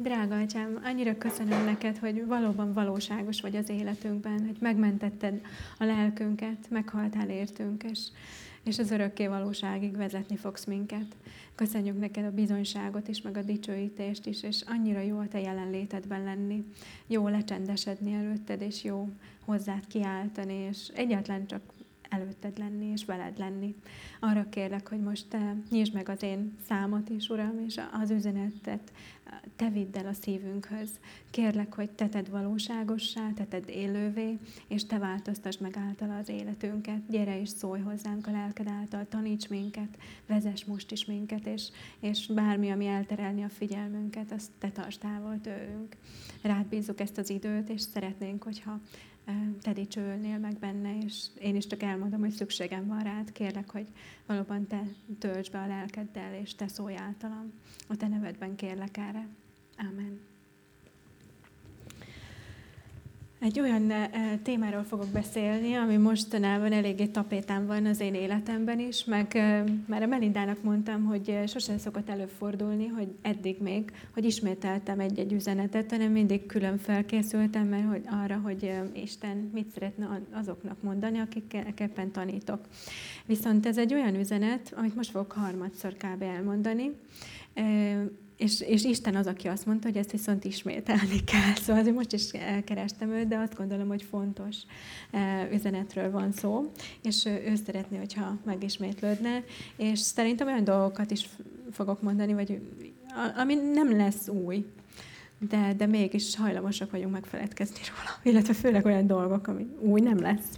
Drága atyám, annyira köszönöm neked, hogy valóban valóságos vagy az életünkben, hogy megmentetted a lelkünket, meghaltál értünk, és, és az örökké valóságig vezetni fogsz minket. Köszönjük neked a bizonyságot is, meg a dicsőítést is, és annyira jó a te jelenlétedben lenni. Jó lecsendesedni előtted, és jó hozzád kiáltani, és egyáltalán csak előtted lenni és veled lenni. Arra kérlek, hogy most te nyisd meg az én számot is, Uram, és az üzenetet te vidd el a szívünkhöz. Kérlek, hogy te tedd valóságossá, te tedd élővé, és te változtasd meg általa az életünket. Gyere és szólj hozzánk a lelked által, taníts minket, vezess most is minket, és, és bármi, ami elterelni a figyelmünket, azt te tartsd távol tőlünk. Rád bízzuk ezt az időt, és szeretnénk, hogyha te dicsőlnél meg benne, és én is csak elmondom, hogy szükségem van rád. Kérlek, hogy valóban te töltsd be a lelkeddel, és te szólj általam. A te nevedben kérlek erre. Amen. Egy olyan témáról fogok beszélni, ami mostanában eléggé tapétán van az én életemben is, meg már a Melindának mondtam, hogy sosem szokott előfordulni, hogy eddig még, hogy ismételtem egy-egy üzenetet, hanem mindig külön felkészültem, mert hogy arra, hogy Isten mit szeretne azoknak mondani, akiknek éppen tanítok. Viszont ez egy olyan üzenet, amit most fogok harmadszor kb. elmondani, és, és Isten az, aki azt mondta, hogy ezt viszont ismételni kell. Szóval azért most is kerestem őt, de azt gondolom, hogy fontos e, üzenetről van szó, és ő szeretné, hogyha megismétlődne, és szerintem olyan dolgokat is fogok mondani, vagy ami nem lesz új, de, de mégis hajlamosak vagyunk megfeledkezni róla, illetve főleg olyan dolgok, ami új nem lesz.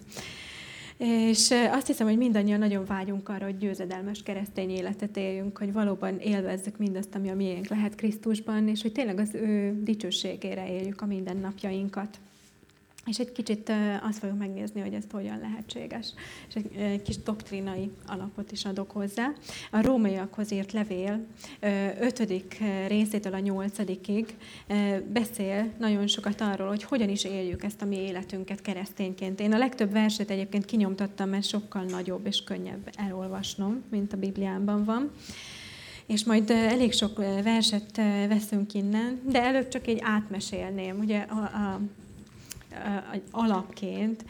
És azt hiszem, hogy mindannyian nagyon vágyunk arra, hogy győzedelmes keresztény életet éljünk, hogy valóban élvezzük mindazt, ami a miénk lehet Krisztusban, és hogy tényleg az ő dicsőségére éljük a mindennapjainkat. És egy kicsit azt fogjuk megnézni, hogy ez hogyan lehetséges. És egy kis doktrinai alapot is adok hozzá. A rómaiakhoz írt levél ötödik részétől a nyolcadikig beszél nagyon sokat arról, hogy hogyan is éljük ezt a mi életünket keresztényként. Én a legtöbb verset egyébként kinyomtattam, mert sokkal nagyobb és könnyebb elolvasnom, mint a Bibliában van és majd elég sok verset veszünk innen, de előbb csak egy átmesélném. Ugye a, a alapként,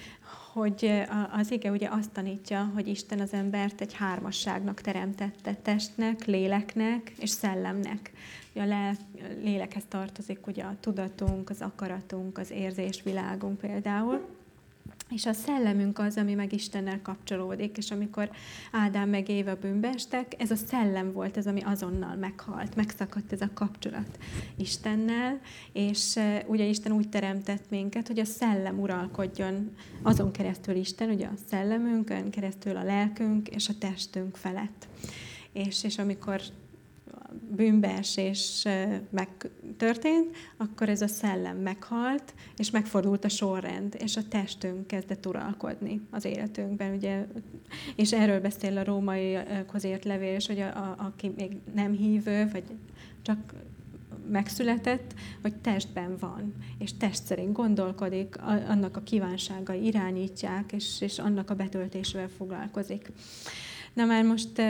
hogy az ige ugye azt tanítja, hogy Isten az embert egy hármasságnak teremtette, testnek, léleknek és szellemnek. A lélekhez tartozik ugye a tudatunk, az akaratunk, az érzésvilágunk például. És a szellemünk az, ami meg Istennel kapcsolódik, és amikor Ádám meg Éva bűnbeestek, ez a szellem volt ez, ami azonnal meghalt, megszakadt ez a kapcsolat Istennel, és ugye Isten úgy teremtett minket, hogy a szellem uralkodjon azon keresztül Isten, ugye a szellemünkön, keresztül a lelkünk és a testünk felett. És, és amikor bűnbeesés megtörtént, akkor ez a szellem meghalt, és megfordult a sorrend, és a testünk kezdett uralkodni az életünkben. Ugye, és erről beszél a római ért levél, és hogy a, a, aki még nem hívő, vagy csak megszületett, hogy testben van, és test szerint gondolkodik, annak a kívánságai irányítják, és, és annak a betöltésével foglalkozik. Na már most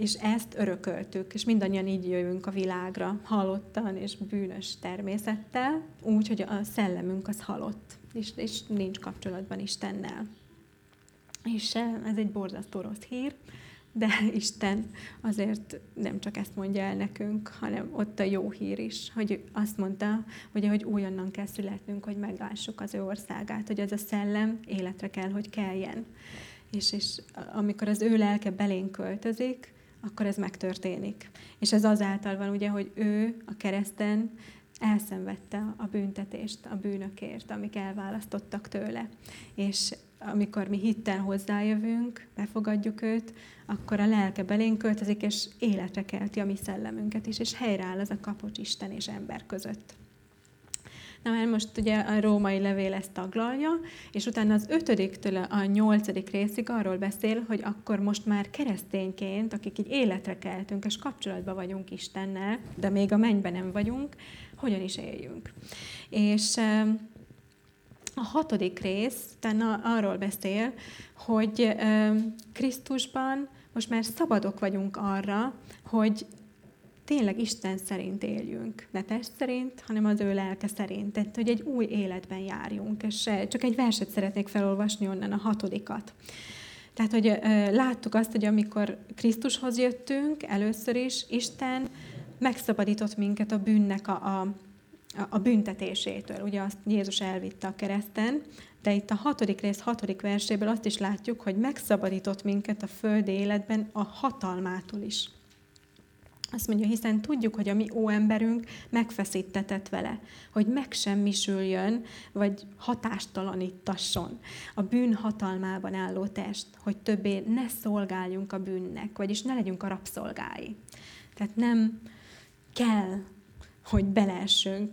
és ezt örököltük, és mindannyian így jövünk a világra, halottan és bűnös természettel, úgy, hogy a szellemünk az halott, és, és nincs kapcsolatban Istennel. És ez egy borzasztó rossz hír, de Isten azért nem csak ezt mondja el nekünk, hanem ott a jó hír is, hogy azt mondta, hogy ahogy újonnan kell születnünk, hogy meglássuk az ő országát, hogy az a szellem életre kell, hogy keljen. És, és amikor az ő lelke belénk költözik, akkor ez megtörténik. És ez azáltal van ugye, hogy ő a kereszten elszenvedte a büntetést a bűnökért, amik elválasztottak tőle. És amikor mi hittel hozzájövünk, befogadjuk őt, akkor a lelke belénk költözik, és életre kelti a mi szellemünket is, és helyreáll az a kapocs Isten és ember között. Na már most ugye a római levél ezt taglalja, és utána az ötödiktől a nyolcadik részig arról beszél, hogy akkor most már keresztényként, akik így életre keltünk, és kapcsolatban vagyunk Istennel, de még a mennyben nem vagyunk, hogyan is éljünk. És a hatodik rész utána arról beszél, hogy Krisztusban most már szabadok vagyunk arra, hogy tényleg Isten szerint éljünk. Ne test szerint, hanem az ő lelke szerint. Tehát, hogy egy új életben járjunk. És csak egy verset szeretnék felolvasni onnan, a hatodikat. Tehát, hogy láttuk azt, hogy amikor Krisztushoz jöttünk, először is Isten megszabadított minket a bűnnek a, a, a büntetésétől. Ugye azt Jézus elvitte a kereszten, de itt a hatodik rész hatodik verséből azt is látjuk, hogy megszabadított minket a földi életben a hatalmától is. Azt mondja, hiszen tudjuk, hogy a mi óemberünk megfeszítetett vele, hogy megsemmisüljön, vagy hatástalanítasson a bűn hatalmában álló test, hogy többé ne szolgáljunk a bűnnek, vagyis ne legyünk a rabszolgái. Tehát nem kell, hogy beleessünk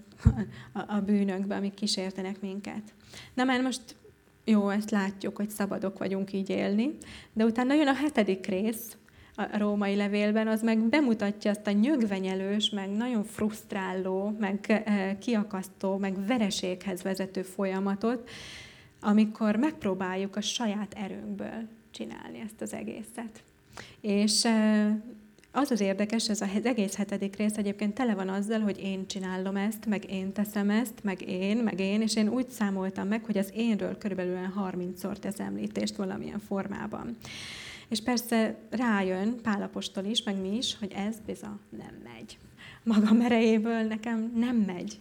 a, bűnökbe, amik kísértenek minket. Na már most jó, ezt látjuk, hogy szabadok vagyunk így élni, de utána jön a hetedik rész, a római levélben, az meg bemutatja azt a nyögvenyelős, meg nagyon frusztráló, meg eh, kiakasztó, meg vereséghez vezető folyamatot, amikor megpróbáljuk a saját erőnkből csinálni ezt az egészet. És eh, az az érdekes, ez az egész hetedik rész egyébként tele van azzal, hogy én csinálom ezt, meg én teszem ezt, meg én, meg én, és én úgy számoltam meg, hogy az énről körülbelül 30-szor tesz említést valamilyen formában. És persze rájön Pálapostól is, meg mi is, hogy ez bizony nem megy. Maga erejéből nekem nem megy.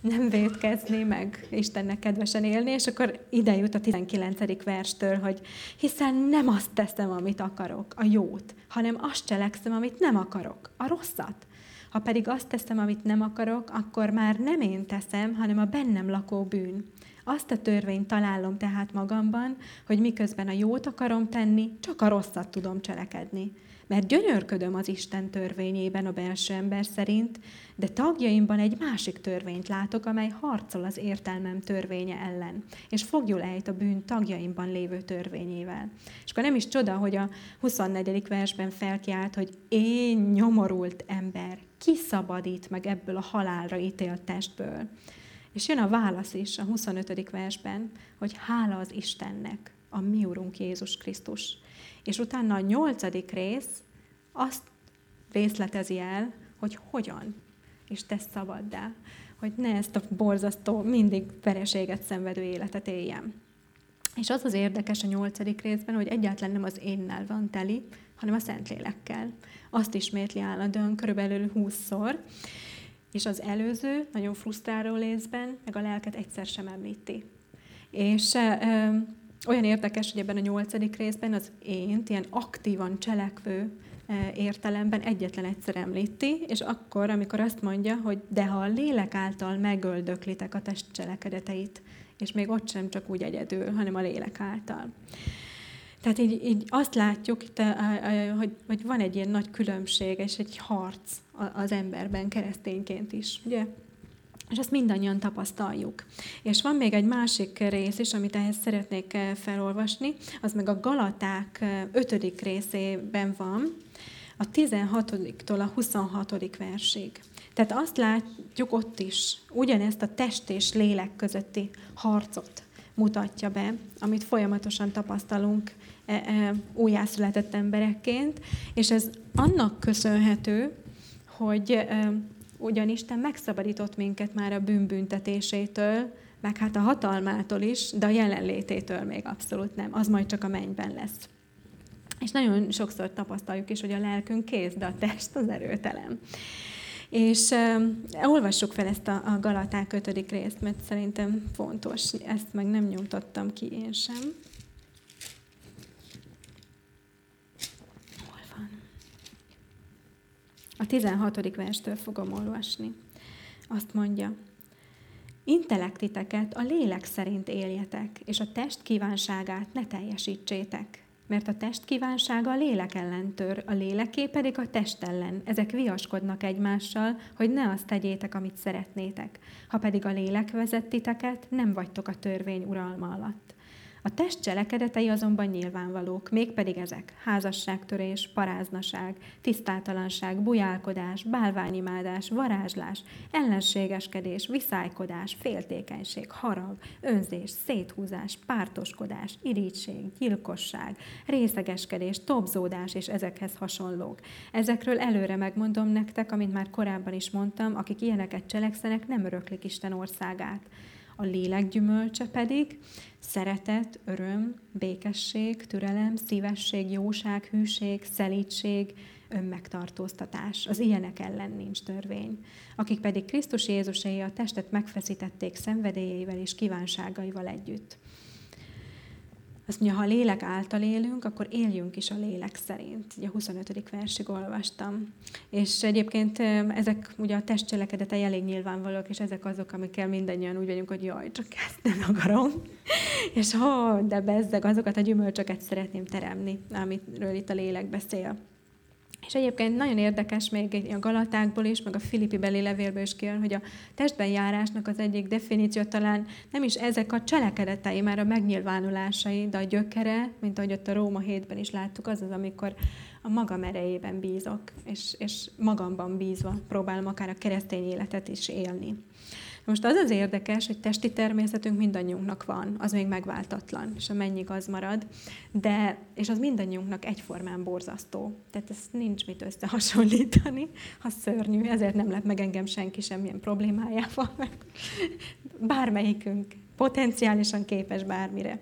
Nem védkezni, meg Istennek kedvesen élni, és akkor ide jut a 19. verstől, hogy hiszen nem azt teszem, amit akarok, a jót, hanem azt cselekszem, amit nem akarok, a rosszat. Ha pedig azt teszem, amit nem akarok, akkor már nem én teszem, hanem a bennem lakó bűn. Azt a törvényt találom tehát magamban, hogy miközben a jót akarom tenni, csak a rosszat tudom cselekedni. Mert gyönyörködöm az Isten törvényében a belső ember szerint, de tagjaimban egy másik törvényt látok, amely harcol az értelmem törvénye ellen, és fogjul ejt a bűn tagjaimban lévő törvényével. És akkor nem is csoda, hogy a 24. versben felkiált, hogy én nyomorult ember, ki szabadít meg ebből a halálra ítélt testből. És jön a válasz is a 25. versben, hogy hála az Istennek, a mi Urunk Jézus Krisztus. És utána a nyolcadik rész azt részletezi el, hogy hogyan és tesz szabaddá, hogy ne ezt a borzasztó, mindig vereséget szenvedő életet éljem. És az az érdekes a nyolcadik részben, hogy egyáltalán nem az énnel van teli, hanem a Szentlélekkel. Azt ismétli állandóan körülbelül húszszor, és az előző, nagyon frusztráló részben, meg a lelket egyszer sem említi. És ö, olyan érdekes, hogy ebben a nyolcadik részben az én ilyen aktívan cselekvő értelemben egyetlen egyszer említi, és akkor, amikor azt mondja, hogy de ha a lélek által megöldöklitek a test cselekedeteit, és még ott sem csak úgy egyedül, hanem a lélek által. Tehát így, így azt látjuk, hogy, hogy van egy ilyen nagy különbség, és egy harc az emberben keresztényként is, ugye? És ezt mindannyian tapasztaljuk. És van még egy másik rész is, amit ehhez szeretnék eh, felolvasni, az meg a Galaták 5. Eh, részében van, a 16-tól a 26. versig. Tehát azt látjuk ott is, ugyanezt a test és lélek közötti harcot mutatja be, amit folyamatosan tapasztalunk újjászületett emberekként, és ez annak köszönhető, hogy e, ugyan Isten megszabadított minket már a bűnbüntetésétől, meg hát a hatalmától is, de a jelenlététől még abszolút nem. Az majd csak a mennyben lesz. És nagyon sokszor tapasztaljuk is, hogy a lelkünk kész, de a test az erőtelen. És uh, olvassuk fel ezt a, a Galaták 5. részt, mert szerintem fontos. Ezt meg nem nyújtottam ki én sem. Hol van? A 16. verstől fogom olvasni. Azt mondja, Intellektiteket a lélek szerint éljetek, és a test kívánságát ne teljesítsétek mert a test kívánsága a lélek ellen tör, a léleké pedig a test ellen. Ezek viaskodnak egymással, hogy ne azt tegyétek, amit szeretnétek. Ha pedig a lélek vezet titeket, nem vagytok a törvény uralma alatt. A test cselekedetei azonban nyilvánvalók, mégpedig ezek házasságtörés, paráznaság, tisztátalanság, bujálkodás, bálványimádás, varázslás, ellenségeskedés, viszálykodás, féltékenység, harag, önzés, széthúzás, pártoskodás, irítség, gyilkosság, részegeskedés, tobzódás és ezekhez hasonlók. Ezekről előre megmondom nektek, amit már korábban is mondtam, akik ilyeneket cselekszenek, nem öröklik Isten országát. A lélek gyümölcse pedig szeretet, öröm, békesség, türelem, szívesség, jóság, hűség, szelítség, önmegtartóztatás. Az ilyenek ellen nincs törvény. Akik pedig Krisztus Jézusé a testet megfeszítették szenvedélyeivel és kívánságaival együtt. Azt mondja, ha a lélek által élünk, akkor éljünk is a lélek szerint. Ugye a 25. versig olvastam. És egyébként ezek ugye a testcselekedetei elég nyilvánvalók, és ezek azok, amikkel mindannyian úgy vagyunk, hogy jaj, csak ezt nem akarom. és ha, de bezzeg, azokat a gyümölcsöket szeretném teremni, amiről itt a lélek beszél. És egyébként nagyon érdekes még a Galatákból is, meg a Filippi beli levélből is kijön, hogy a testben járásnak az egyik definíció talán nem is ezek a cselekedetei, már a megnyilvánulásai, de a gyökere, mint ahogy ott a Róma hétben is láttuk, az az, amikor a magam erejében bízok, és, és magamban bízva próbálom akár a keresztény életet is élni. Most az az érdekes, hogy testi természetünk mindannyiunknak van, az még megváltatlan, és a mennyig az marad, de, és az mindannyiunknak egyformán borzasztó. Tehát ezt nincs mit összehasonlítani, ha szörnyű, ezért nem lep meg engem senki semmilyen problémájával. Bármelyikünk potenciálisan képes bármire.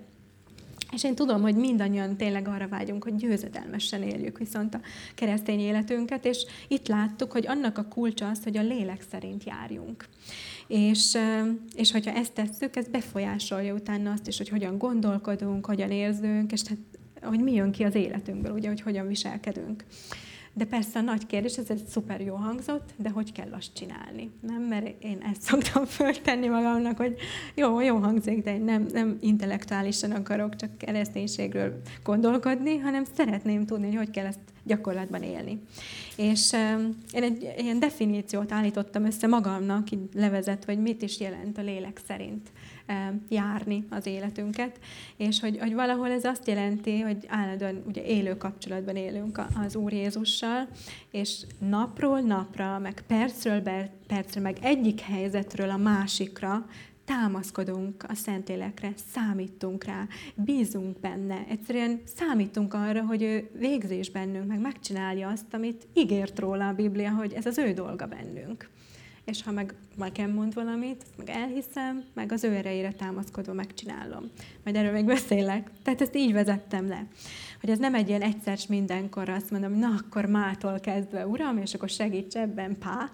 És én tudom, hogy mindannyian tényleg arra vágyunk, hogy győzedelmesen éljük viszont a keresztény életünket, és itt láttuk, hogy annak a kulcsa az, hogy a lélek szerint járjunk. És, és hogyha ezt tesszük, ez befolyásolja utána azt is, hogy hogyan gondolkodunk, hogyan érzünk, és hát, hogy mi jön ki az életünkből, ugye, hogy hogyan viselkedünk. De persze a nagy kérdés, ez egy szuper jó hangzott, de hogy kell azt csinálni? Nem, mert én ezt szoktam föltenni magamnak, hogy jó, jó hangzik, de én nem, nem intellektuálisan akarok csak kereszténységről gondolkodni, hanem szeretném tudni, hogy hogy kell ezt gyakorlatban élni. És én egy ilyen definíciót állítottam össze magamnak, így levezet, hogy mit is jelent a lélek szerint járni az életünket, és hogy, hogy valahol ez azt jelenti, hogy állandóan ugye élő kapcsolatban élünk az Úr Jézussal, és napról napra, meg percről percre, meg egyik helyzetről a másikra támaszkodunk a Szentlélekre, számítunk rá, bízunk benne. Egyszerűen számítunk arra, hogy ő végzés bennünk, meg megcsinálja azt, amit ígért róla a Biblia, hogy ez az ő dolga bennünk. És ha meg nekem mond valamit, azt meg elhiszem, meg az ő erejére támaszkodva megcsinálom. Majd erről még beszélek. Tehát ezt így vezettem le hogy ez nem egy ilyen egyszer mindenkor azt mondom, na akkor mától kezdve, uram, és akkor segíts ebben, pá,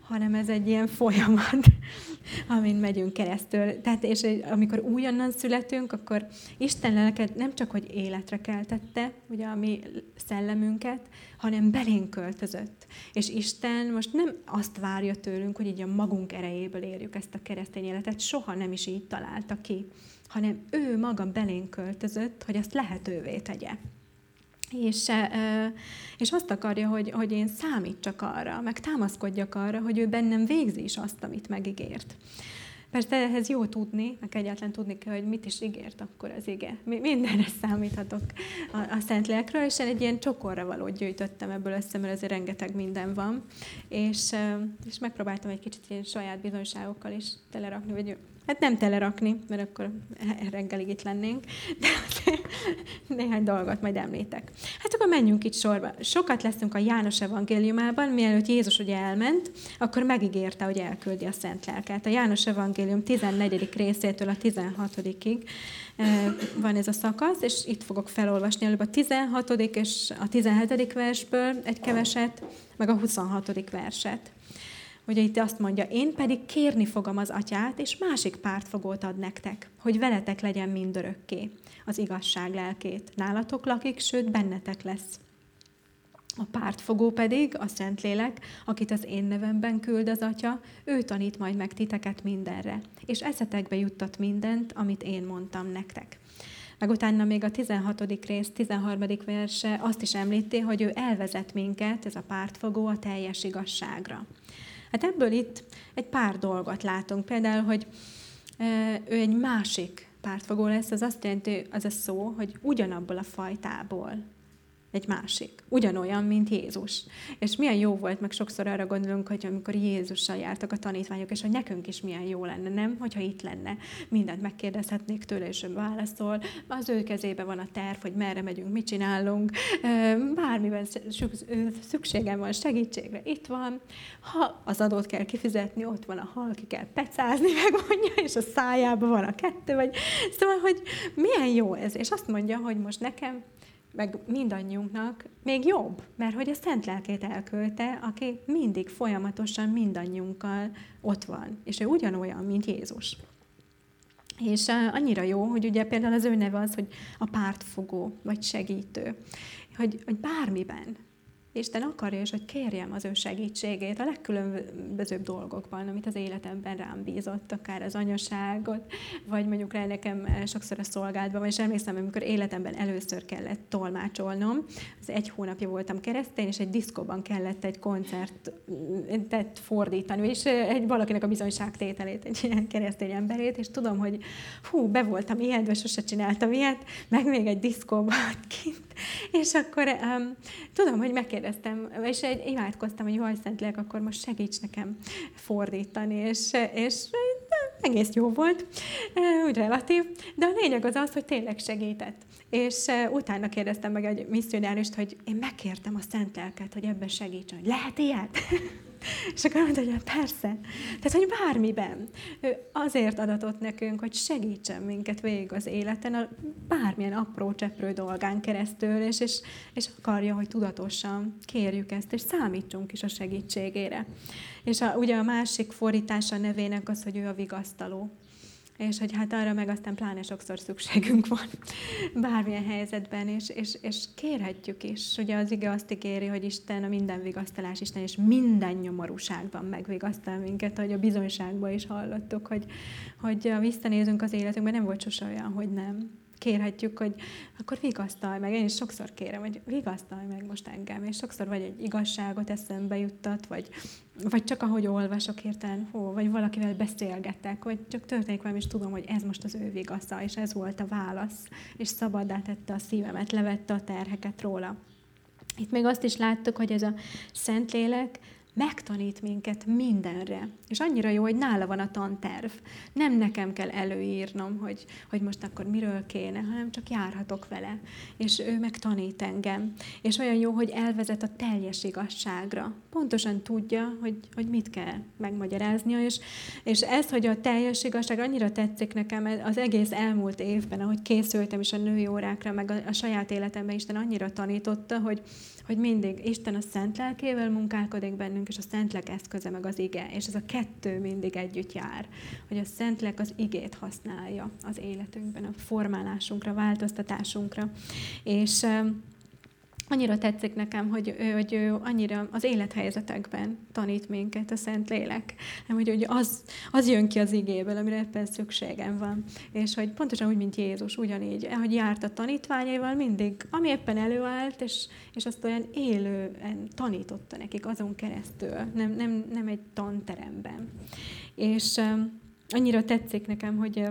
hanem ez egy ilyen folyamat, amin megyünk keresztül. Tehát, és amikor újonnan születünk, akkor Isten lelket nem csak, hogy életre keltette, ugye a mi szellemünket, hanem belénk költözött. És Isten most nem azt várja tőlünk, hogy így a magunk erejéből érjük ezt a keresztény életet, soha nem is így találta ki, hanem ő maga belénk költözött, hogy azt lehetővé tegye. És, és azt akarja, hogy, hogy én számítsak arra, meg támaszkodjak arra, hogy ő bennem végzi is azt, amit megígért. Persze ehhez jó tudni, meg egyáltalán tudni kell, hogy mit is ígért akkor az ige. Mindenre számíthatok a, a Szentlélekről, és én egy ilyen csokorra való gyűjtöttem ebből össze, mert azért rengeteg minden van. És, és megpróbáltam egy kicsit ilyen saját bizonyságokkal is telerakni, vagy Hát nem telerakni, mert akkor reggelig itt lennénk, de néhány dolgot majd említek. Hát akkor menjünk itt sorba. Sokat leszünk a János evangéliumában, mielőtt Jézus ugye elment, akkor megígérte, hogy elküldi a Szent Lelket. A János evangélium 14. részétől a 16-ig eh, van ez a szakasz, és itt fogok felolvasni előbb a 16. és a 17. versből egy keveset, meg a 26. verset. Ugye itt azt mondja, én pedig kérni fogom az atyát, és másik pártfogót ad nektek, hogy veletek legyen mindörökké az igazság lelkét. Nálatok lakik, sőt bennetek lesz. A pártfogó pedig, a Szentlélek, akit az én nevemben küld az Atya, ő tanít majd meg titeket mindenre, és eszetekbe juttat mindent, amit én mondtam nektek. Meg utána még a 16. rész, 13. verse azt is említi, hogy ő elvezet minket, ez a pártfogó, a teljes igazságra. Hát ebből itt egy pár dolgot látunk. Például, hogy ő egy másik pártfogó lesz, az azt jelenti, az a szó, hogy ugyanabból a fajtából egy másik. Ugyanolyan, mint Jézus. És milyen jó volt, meg sokszor arra gondolunk, hogy amikor Jézussal jártak a tanítványok, és hogy nekünk is milyen jó lenne, nem? Hogyha itt lenne, mindent megkérdezhetnék tőle, és ő válaszol. Az ő kezébe van a terv, hogy merre megyünk, mit csinálunk, bármiben szükségem van segítségre, itt van. Ha az adót kell kifizetni, ott van a hal, ki kell pecázni, megmondja, és a szájában van a kettő, vagy szóval, hogy milyen jó ez. És azt mondja, hogy most nekem meg mindannyiunknak még jobb, mert hogy a Szent Lelkét elkölte, aki mindig folyamatosan mindannyiunkkal ott van, és ő ugyanolyan, mint Jézus. És annyira jó, hogy ugye például az ő neve az, hogy a pártfogó, vagy segítő, hogy, hogy bármiben, Isten akarja is, hogy kérjem az ő segítségét a legkülönbözőbb dolgokban, amit az életemben rám bízott, akár az anyaságot, vagy mondjuk rá nekem sokszor a szolgálatban, és emlékszem, amikor életemben először kellett tolmácsolnom, az egy hónapja voltam keresztény, és egy diszkóban kellett egy koncertet fordítani, és egy valakinek a bizonyságtételét, egy ilyen keresztény emberét, és tudom, hogy hú, be voltam ilyen, de sose csináltam ilyet, meg még egy diszkóban kint, és akkor um, tudom, hogy meg kérdeztem, és egy, imádkoztam, hogy jaj, Szentlélek, akkor most segíts nekem fordítani, és, és egész jó volt, úgy relatív, de a lényeg az az, hogy tényleg segített. És utána kérdeztem meg egy misszionárist, hogy én megkértem a szent lelket, hogy ebben segítsen, hogy lehet ilyet? És akkor mondta, hogy hát persze. Tehát, hogy bármiben. Ő azért adatott nekünk, hogy segítsen minket végig az életen, a bármilyen apró cseprő dolgán keresztül, és, és, és akarja, hogy tudatosan kérjük ezt, és számítsunk is a segítségére. És a, ugye a másik fordítása nevének az, hogy ő a vigasztaló és hogy hát arra meg aztán pláne sokszor szükségünk van bármilyen helyzetben, és, és, és kérhetjük is. Ugye az ige azt ígéri, hogy Isten a minden vigasztalás Isten, és minden nyomorúságban megvigasztal minket, hogy a bizonyságban is hallottuk, hogy, hogy visszanézünk az életünkben, nem volt sose olyan, hogy nem kérhetjük, hogy akkor vigasztalj meg. Én is sokszor kérem, hogy vigasztalj meg most engem. És sokszor vagy egy igazságot eszembe juttat, vagy, vagy csak ahogy olvasok hirtelen, hó, vagy valakivel beszélgetek, vagy csak történik valami, és tudom, hogy ez most az ő vigasza, és ez volt a válasz, és szabaddá tette a szívemet, levette a terheket róla. Itt még azt is láttuk, hogy ez a Szentlélek megtanít minket mindenre. És annyira jó, hogy nála van a tanterv. Nem nekem kell előírnom, hogy, hogy most akkor miről kéne, hanem csak járhatok vele. És ő megtanít engem. És olyan jó, hogy elvezet a teljes igazságra. Pontosan tudja, hogy, hogy mit kell megmagyaráznia. És, és ez, hogy a teljes igazság annyira tetszik nekem, az egész elmúlt évben, ahogy készültem is a női órákra, meg a, a saját életemben Isten annyira tanította, hogy, hogy mindig Isten a szent lelkével munkálkodik bennünk, és a szent lelk eszköze meg az ige, és ez a kettő mindig együtt jár, hogy a szent lelk az igét használja az életünkben, a formálásunkra, változtatásunkra. És annyira tetszik nekem, hogy, hogy ő annyira az élethelyzetekben tanít minket a Szent Lélek. Nem, hogy, hogy az, az jön ki az igéből, amire éppen szükségem van. És hogy pontosan úgy, mint Jézus, ugyanígy, hogy járt a tanítványaival mindig, ami éppen előállt, és, és azt olyan élően tanította nekik azon keresztül, nem, nem, nem egy tanteremben. És um, annyira tetszik nekem, hogy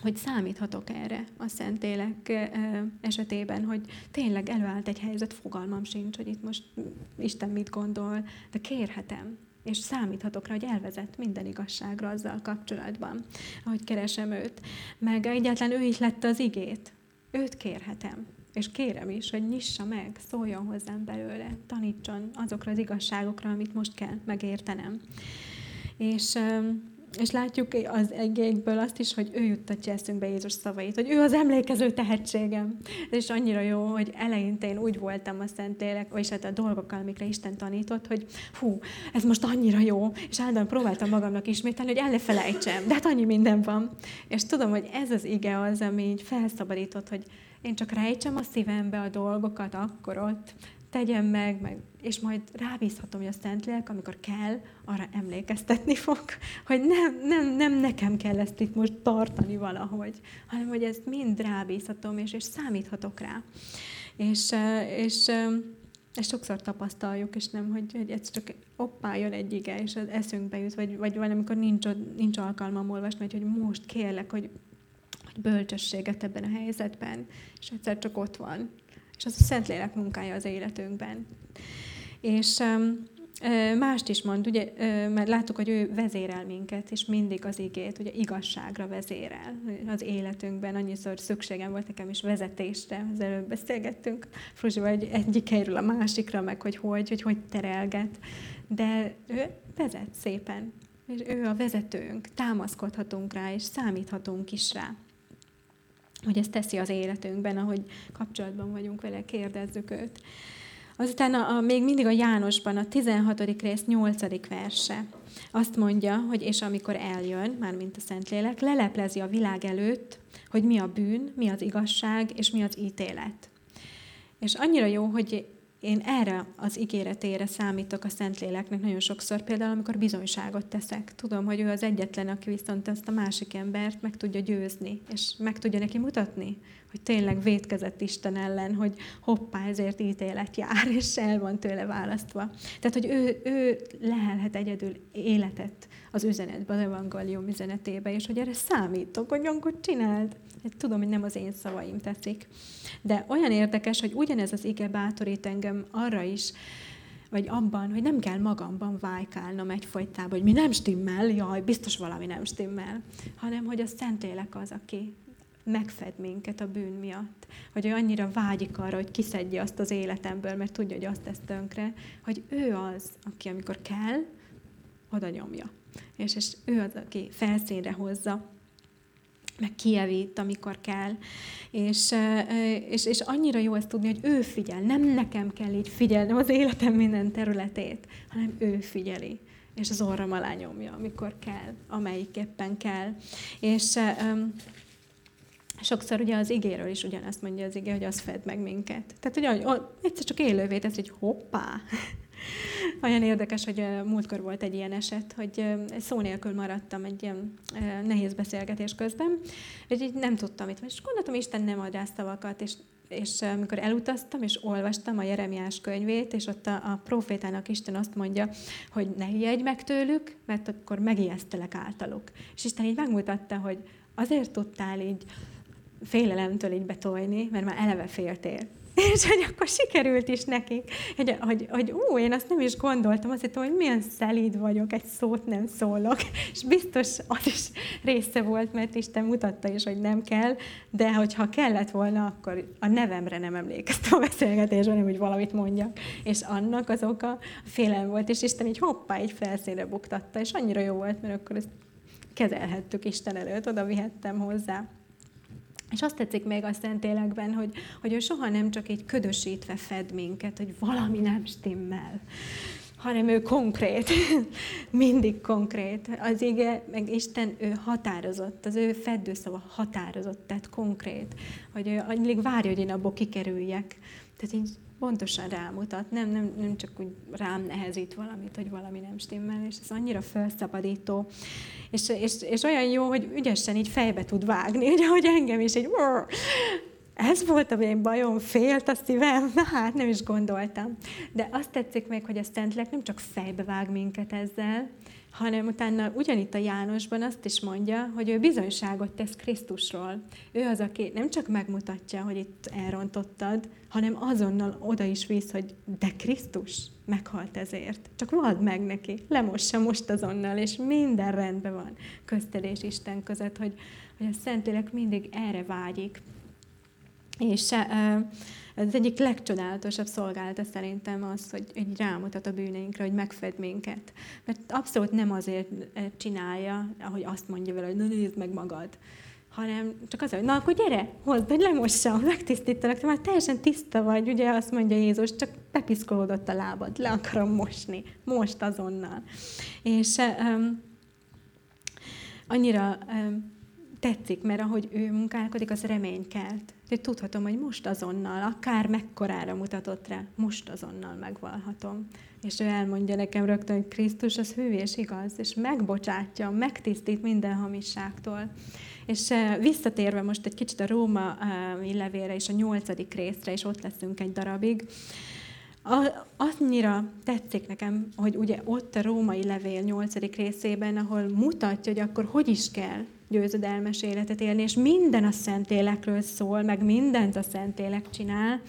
hogy számíthatok erre a Szentélek esetében, hogy tényleg előállt egy helyzet, fogalmam sincs, hogy itt most Isten mit gondol, de kérhetem, és számíthatok rá, hogy elvezet minden igazságra azzal kapcsolatban, ahogy keresem őt. Meg egyáltalán ő is lett az igét. Őt kérhetem. És kérem is, hogy nyissa meg, szóljon hozzám belőle, tanítson azokra az igazságokra, amit most kell megértenem. És és látjuk az egékből azt is, hogy ő juttatja eszünkbe Jézus szavait, hogy ő az emlékező tehetségem. És annyira jó, hogy eleinte én úgy voltam a Szentlélek, vagyis hát a dolgokkal, amikre Isten tanított, hogy hú, ez most annyira jó, és állandóan próbáltam magamnak ismételni, hogy el de hát annyi minden van. És tudom, hogy ez az ige az, ami így felszabadított, hogy én csak rejtsem a szívembe a dolgokat akkor ott, tegyem meg, meg, és majd rábízhatom, hogy a Szentlélek, amikor kell, arra emlékeztetni fog, hogy nem, nem, nem nekem kell ezt itt most tartani valahogy, hanem hogy ezt mind rábízhatom, és, és számíthatok rá. És, és ezt sokszor tapasztaljuk, és nem, hogy, hogy ez csak oppá, jön egy ige, és az eszünkbe jut, vagy, vagy valamikor nincs, nincs alkalmam olvasni, hogy, hogy most kérlek, hogy bölcsességet ebben a helyzetben, és egyszer csak ott van. És az a Szentlélek munkája az életünkben. És Mást is mond, ugye, mert láttuk, hogy ő vezérel minket, és mindig az igét, ugye igazságra vezérel az életünkben. Annyiszor szükségem volt nekem is vezetésre, az előbb beszélgettünk Fruzsival egy, egyik helyről a másikra, meg hogy hogy, hogy hogy terelget. De ő vezet szépen, és ő a vezetőnk, támaszkodhatunk rá, és számíthatunk is rá hogy ezt teszi az életünkben, ahogy kapcsolatban vagyunk vele, kérdezzük őt. Azután a, a, még mindig a Jánosban a 16. rész 8. verse azt mondja, hogy és amikor eljön, már mint a Szentlélek, leleplezi a világ előtt, hogy mi a bűn, mi az igazság, és mi az ítélet. És annyira jó, hogy én erre az ígéretére számítok a Szentléleknek nagyon sokszor, például amikor bizonyságot teszek. Tudom, hogy ő az egyetlen, aki viszont ezt a másik embert meg tudja győzni, és meg tudja neki mutatni, hogy tényleg vétkezett Isten ellen, hogy hoppá, ezért ítélet jár, és el van tőle választva. Tehát, hogy ő, ő lehelhet egyedül életet az üzenetbe, az evangélium üzenetébe, és hogy erre számítok, hogy akkor csináld. Tudom, hogy nem az én szavaim teszik. De olyan érdekes, hogy ugyanez az ige bátorít engem arra is, vagy abban, hogy nem kell magamban vájkálnom egyfolytában, hogy mi nem stimmel, jaj, biztos valami nem stimmel, hanem hogy a Szentlélek az, aki megfed minket a bűn miatt. Hogy ő annyira vágyik arra, hogy kiszedje azt az életemből, mert tudja, hogy azt tesz tönkre, hogy ő az, aki amikor kell, oda nyomja. És, és ő az, aki felszínre hozza, meg kijavít, amikor kell. És, és, és annyira jó ezt tudni, hogy ő figyel. Nem nekem kell így figyelnem az életem minden területét, hanem ő figyeli és az orram alá nyomja, amikor kell, amelyik éppen kell. És um, Sokszor ugye az igéről is ugyanezt mondja az igé, hogy az fed meg minket. Tehát, hogy egyszer csak élővé tesz, hogy hoppá! Olyan érdekes, hogy múltkor volt egy ilyen eset, hogy szó nélkül maradtam egy ilyen nehéz beszélgetés közben, és így nem tudtam mit és gondoltam, Isten nem ad rá szavakat, és és amikor elutaztam, és olvastam a Jeremiás könyvét, és ott a, a profétának Isten azt mondja, hogy ne ijedj meg tőlük, mert akkor megijesztelek általuk. És Isten így megmutatta, hogy azért tudtál így félelemtől így betolni, mert már eleve féltél. És hogy akkor sikerült is nekik, hogy, hogy, hogy ú, én azt nem is gondoltam, azt hittem, hogy milyen szelíd vagyok, egy szót nem szólok. És biztos az is része volt, mert Isten mutatta is, hogy nem kell, de hogyha kellett volna, akkor a nevemre nem emlékeztem a beszélgetésben, nem, hogy valamit mondjak. És annak az oka félelem volt, és Isten így hoppá, egy felszínre buktatta, és annyira jó volt, mert akkor ezt kezelhettük Isten előtt, oda vihettem hozzá. És azt tetszik még a Szentélekben, hogy, hogy ő soha nem csak egy ködösítve fed minket, hogy valami nem stimmel, hanem ő konkrét, mindig konkrét. Az ige, meg Isten, ő határozott, az ő fedőszava határozott, tehát konkrét, hogy ő alig várja, hogy én abból kikerüljek. Tehát így pontosan rámutat, nem, nem, nem csak úgy rám nehezít valamit, hogy valami nem stimmel, és ez annyira felszabadító. És, és, és olyan jó, hogy ügyesen így fejbe tud vágni, ugye, hogy engem is így ez volt a én bajom, félt a szívem, na hát nem is gondoltam. De azt tetszik meg, hogy a Szentlek nem csak fejbe vág minket ezzel, hanem utána ugyanitt a Jánosban azt is mondja, hogy ő bizonyságot tesz Krisztusról. Ő az, aki nem csak megmutatja, hogy itt elrontottad, hanem azonnal oda is visz, hogy de Krisztus meghalt ezért. Csak vald meg neki, lemossa most azonnal, és minden rendben van közted és Isten között, hogy, hogy a Szentlélek mindig erre vágyik. És az egyik legcsodálatosabb szolgálata szerintem az, hogy, hogy rámutat a bűneinkre, hogy megfed minket. Mert abszolút nem azért csinálja, ahogy azt mondja vele, hogy na nézd meg magad, hanem csak az, hogy na akkor gyere, hozd, hogy lemossam, megtisztítalak, te már teljesen tiszta vagy, ugye azt mondja Jézus, csak bepiszkolódott a lábad, le akarom mosni, most azonnal. És um, annyira um, tetszik, mert ahogy ő munkálkodik, az reménykelt. De tudhatom, hogy most azonnal, akár mekkorára mutatott rá, most azonnal megvalhatom. És ő elmondja nekem rögtön, hogy Krisztus az hű és igaz, és megbocsátja, megtisztít minden hamisságtól. És eh, visszatérve most egy kicsit a Róma levélre és a nyolcadik részre, és ott leszünk egy darabig, annyira tetszik nekem, hogy ugye ott a római levél 8. részében, ahol mutatja, hogy akkor hogy is kell győzedelmes életet élni, és minden a Szentlélekről szól, meg mindent a Szentlélek csinál,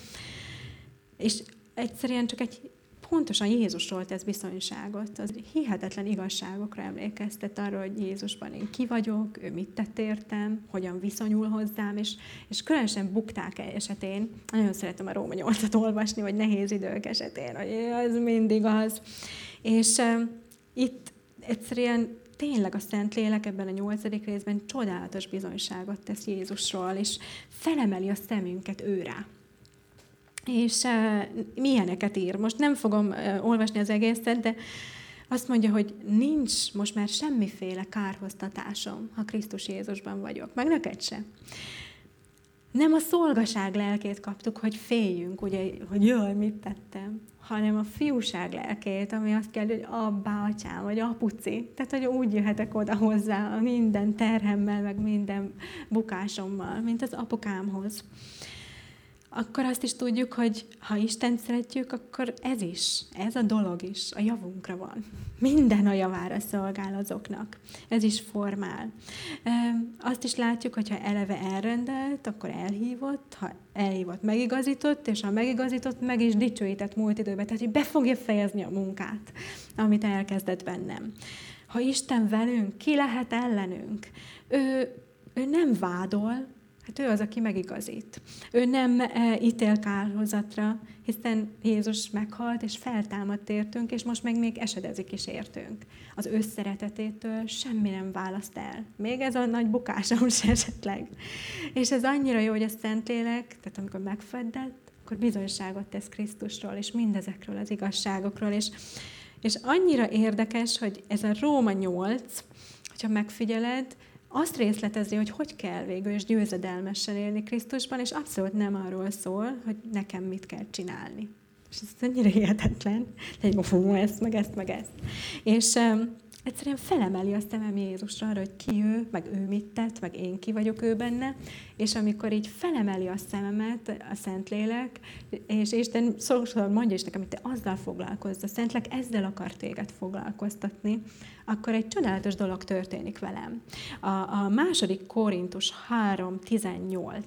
és egyszerűen csak egy pontosan Jézusról tesz bizonyságot, az hihetetlen igazságokra emlékeztet arról, hogy Jézusban én ki vagyok, ő mit tett értem, hogyan viszonyul hozzám, és, és különösen bukták esetén, nagyon szeretem a Róma 8 olvasni, vagy nehéz idők esetén, hogy ez mindig az. És uh, itt egyszerűen tényleg a Szentlélek ebben a nyolcadik részben csodálatos bizonyságot tesz Jézusról, és felemeli a szemünket őrá és milyeneket ír. Most nem fogom olvasni az egészet, de azt mondja, hogy nincs most már semmiféle kárhoztatásom, ha Krisztus Jézusban vagyok. Meg neked se. Nem a szolgaság lelkét kaptuk, hogy féljünk, ugye, hogy jaj, mit tettem, hanem a fiúság lelkét, ami azt kell, hogy abbá, atyám, vagy apuci. Tehát, hogy úgy jöhetek oda hozzá minden terhemmel, meg minden bukásommal, mint az apukámhoz akkor azt is tudjuk, hogy ha Isten szeretjük, akkor ez is, ez a dolog is a javunkra van. Minden a javára szolgál azoknak. Ez is formál. Azt is látjuk, hogy ha eleve elrendelt, akkor elhívott, ha elhívott, megigazított, és ha megigazított, meg is dicsőített múlt időben. Tehát, hogy be fogja fejezni a munkát, amit elkezdett bennem. Ha Isten velünk, ki lehet ellenünk? Ő, ő nem vádol, Hát ő az, aki megigazít. Ő nem e, ítél kárhozatra, hiszen Jézus meghalt, és feltámadt értünk, és most meg még esedezik is értünk. Az ő szeretetétől semmi nem választ el. Még ez a nagy bukásom se esetleg. És ez annyira jó, hogy a Szentlélek, tehát amikor megfedett, akkor bizonyságot tesz Krisztusról, és mindezekről az igazságokról. És, és annyira érdekes, hogy ez a Róma 8, hogyha megfigyeled, azt részletezi, hogy hogy kell végül is győzedelmesen élni Krisztusban, és abszolút nem arról szól, hogy nekem mit kell csinálni. És ez annyira hihetetlen, hogy fú, ezt, meg ezt, meg ezt. És egyszerűen felemeli a szemem Jézusra arra, hogy ki ő, meg ő mit tett, meg én ki vagyok ő benne, és amikor így felemeli a szememet a Szentlélek, és Isten sokszor mondja is nekem, hogy te azzal foglalkozz, a Szentlélek ezzel akar téged foglalkoztatni, akkor egy csodálatos dolog történik velem. A, a második Korintus 3.18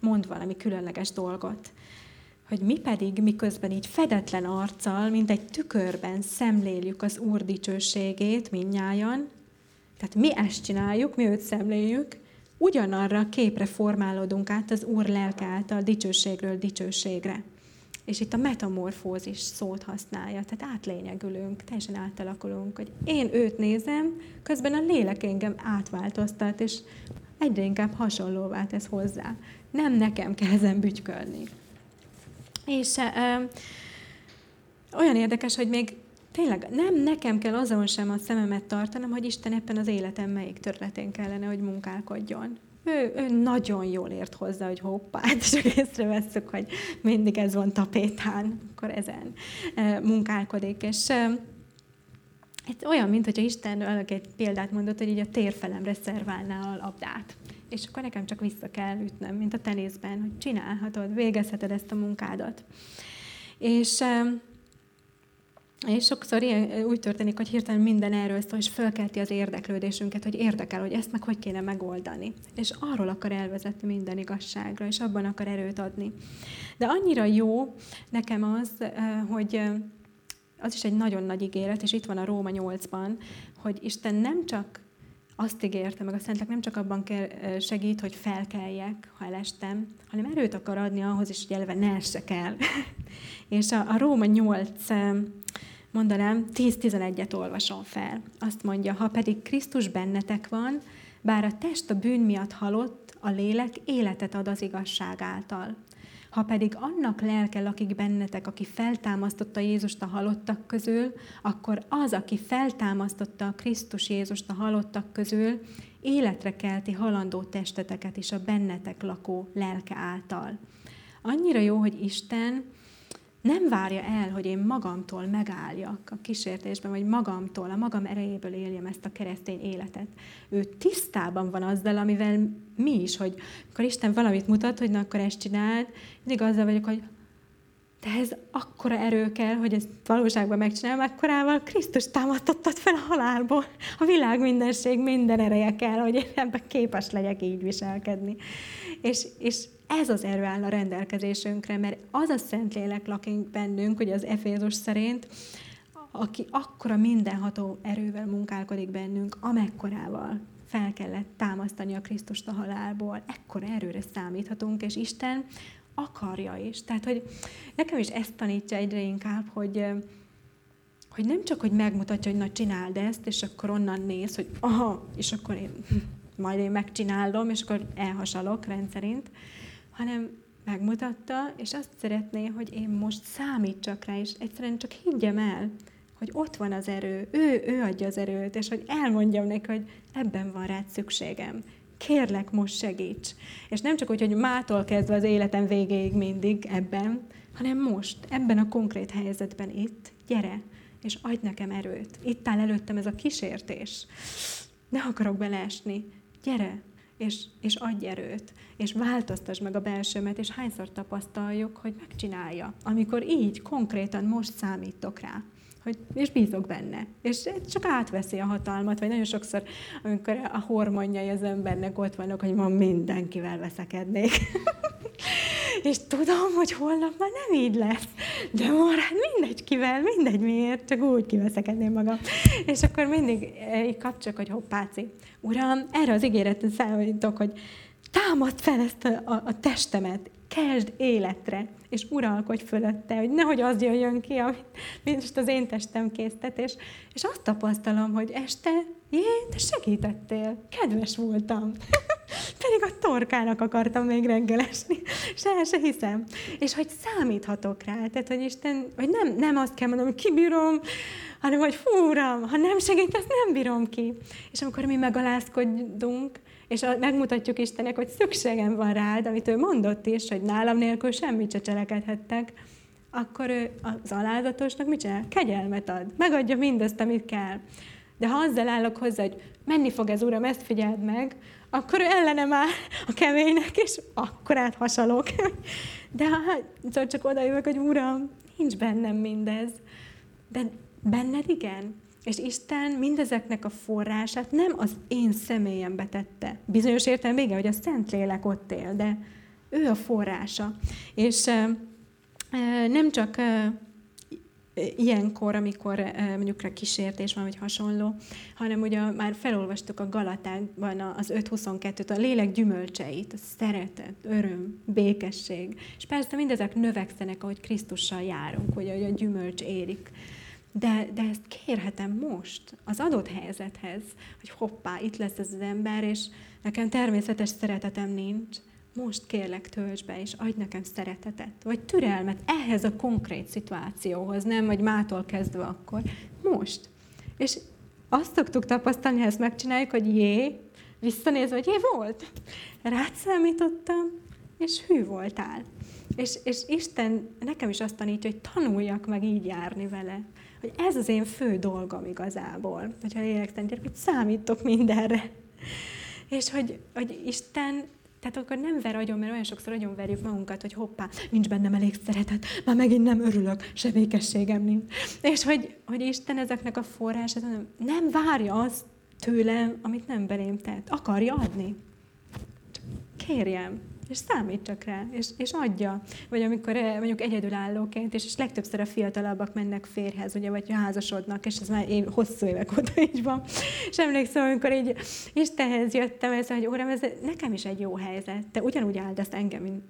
mond valami különleges dolgot hogy mi pedig, miközben így fedetlen arccal, mint egy tükörben szemléljük az Úr dicsőségét minnyájan, tehát mi ezt csináljuk, mi őt szemléljük, ugyanarra a képre formálódunk át az Úr lelke által dicsőségről dicsőségre. És itt a metamorfózis szót használja, tehát átlényegülünk, teljesen átalakulunk, hogy én őt nézem, közben a lélek engem átváltoztat, és egyre inkább hasonlóvá tesz hozzá. Nem nekem kell ezen bütykölni. És ö, olyan érdekes, hogy még tényleg nem nekem kell azon sem a szememet tartanom, hogy Isten ebben az életem melyik területén kellene, hogy munkálkodjon. Ő, ő nagyon jól ért hozzá, hogy hoppá, hát csak észrevesszük, hogy mindig ez van tapétán, akkor ezen munkálkodik. És ez olyan, mint hogyha Isten egy példát mondott, hogy így a térfelemre szerválná a labdát és akkor nekem csak vissza kell ütnöm, mint a tenészben, hogy csinálhatod, végezheted ezt a munkádat. És és sokszor ilyen, úgy történik, hogy hirtelen minden erről szól, és fölkelti az érdeklődésünket, hogy érdekel, hogy ezt meg hogy kéne megoldani. És arról akar elvezetni minden igazságra, és abban akar erőt adni. De annyira jó nekem az, hogy az is egy nagyon nagy ígéret, és itt van a Róma 8-ban, hogy Isten nem csak azt ígérte, meg a Szentlek nem csak abban segít, hogy felkeljek, ha elestem, hanem erőt akar adni ahhoz is, hogy eleve ne essek el. és a, a Róma 8 mondanám, 10-11-et olvasom fel. Azt mondja, ha pedig Krisztus bennetek van, bár a test a bűn miatt halott, a lélek életet ad az igazság által. Ha pedig annak lelke lakik bennetek, aki feltámasztotta Jézust a halottak közül, akkor az, aki feltámasztotta a Krisztus Jézust a halottak közül, életre kelti halandó testeteket is a bennetek lakó lelke által. Annyira jó, hogy Isten nem várja el, hogy én magamtól megálljak a kísértésben, vagy magamtól, a magam erejéből éljem ezt a keresztény életet. Ő tisztában van azzal, amivel mi is, hogy akkor Isten valamit mutat, hogy na akkor ezt csináld, mindig azzal vagyok, hogy de ez akkora erő kell, hogy ezt valóságban megcsinálom, akkorával Krisztus támasztottad fel a halálból. A világ mindenség, minden ereje kell, hogy én ebben képes legyek így viselkedni. És, és ez az erő áll a rendelkezésünkre, mert az a Szentlélek lakik bennünk, ugye az Efézus szerint, aki akkora mindenható erővel munkálkodik bennünk, amekkorával fel kellett támasztani a Krisztust a halálból. Ekkora erőre számíthatunk, és Isten akarja is. Tehát, hogy nekem is ezt tanítja egyre inkább, hogy, hogy nem csak, hogy megmutatja, hogy na csináld ezt, és akkor onnan néz, hogy aha, és akkor én majd én megcsinálom, és akkor elhasalok rendszerint, hanem megmutatta, és azt szeretné, hogy én most számítsak rá, és egyszerűen csak higgyem el, hogy ott van az erő, ő, ő adja az erőt, és hogy elmondjam neki, hogy ebben van rád szükségem. Kérlek, most segíts. És nem csak úgy, hogy mától kezdve az életem végéig mindig ebben, hanem most, ebben a konkrét helyzetben itt, gyere, és adj nekem erőt. Itt áll előttem ez a kísértés. Ne akarok beleesni. Gyere, és, és adj erőt, és változtasd meg a belsőmet, és hányszor tapasztaljuk, hogy megcsinálja, amikor így, konkrétan most számítok rá hogy, és bízok benne. És csak átveszi a hatalmat, vagy nagyon sokszor, amikor a hormonjai az embernek ott vannak, hogy ma mindenkivel veszekednék. és tudom, hogy holnap már nem így lesz. De már hát mindegy kivel, mindegy miért, csak úgy kiveszekedném magam. És akkor mindig eh, így kapcsolok, hogy hoppáci, uram, erre az ígéretet számítok, hogy támad fel ezt a, a, a testemet, kezd életre, és uralkodj fölötte, hogy nehogy az jöjjön ki, amit most az én testem késztet, és, és azt tapasztalom, hogy este, jé, te segítettél, kedves voltam. Pedig a torkának akartam még reggelesni, és el se hiszem. És hogy számíthatok rá, tehát, hogy Isten, hogy nem, nem azt kell mondanom, hogy kibírom, hanem, hogy fú, ha nem segít, ezt nem bírom ki. És amikor mi megalázkodunk, és megmutatjuk Istennek, hogy szükségem van rád, amit ő mondott is, hogy nálam nélkül semmit se cselekedhettek, akkor ő az alázatosnak mit csinál? Kegyelmet ad. Megadja mindazt, amit kell. De ha azzal állok hozzá, hogy menni fog ez, Uram, ezt figyeld meg, akkor ő ellenem áll a keménynek, és akkor áthasalok. De ha szóval csak oda jövök, hogy Uram, nincs bennem mindez. De benned igen. És Isten mindezeknek a forrását nem az én személyembe tette. Bizonyos értelemben igen, hogy a Szentlélek ott él, de ő a forrása. És nem csak ilyenkor, amikor mondjuk a kísértés van, vagy hasonló, hanem ugye már felolvastuk a Galatákban az 5.22-t, a lélek gyümölcseit, a szeretet, öröm, békesség. És persze mindezek növekszenek, ahogy Krisztussal járunk, hogy a gyümölcs érik de, de ezt kérhetem most, az adott helyzethez, hogy hoppá, itt lesz ez az ember, és nekem természetes szeretetem nincs, most kérlek töltsd be, és adj nekem szeretetet, vagy türelmet ehhez a konkrét szituációhoz, nem, hogy mától kezdve akkor. Most. És azt szoktuk tapasztalni, ha ezt megcsináljuk, hogy jé, visszanézve, hogy jé, volt. Rád számítottam, és hű voltál. És, és Isten nekem is azt tanítja, hogy tanuljak meg így járni vele hogy ez az én fő dolgom igazából, hogyha lélek szent hogy számítok mindenre. És hogy, hogy Isten tehát akkor nem ver agyon, mert olyan sokszor agyon verjük magunkat, hogy hoppá, nincs bennem elég szeretet, már megint nem örülök, se nincs. És hogy, hogy Isten ezeknek a forrás, nem várja azt tőlem, amit nem belém tett. Akarja adni. Kérjem és számít csak rá, és, és adja. Vagy amikor eh, mondjuk egyedülállóként, és, és legtöbbször a fiatalabbak mennek férhez, ugye, vagy házasodnak, és ez már év, hosszú évek óta így van. És emlékszem, amikor így Istenhez jöttem, ez, hogy Uram, ez nekem is egy jó helyzet, te ugyanúgy áldasz engem, mint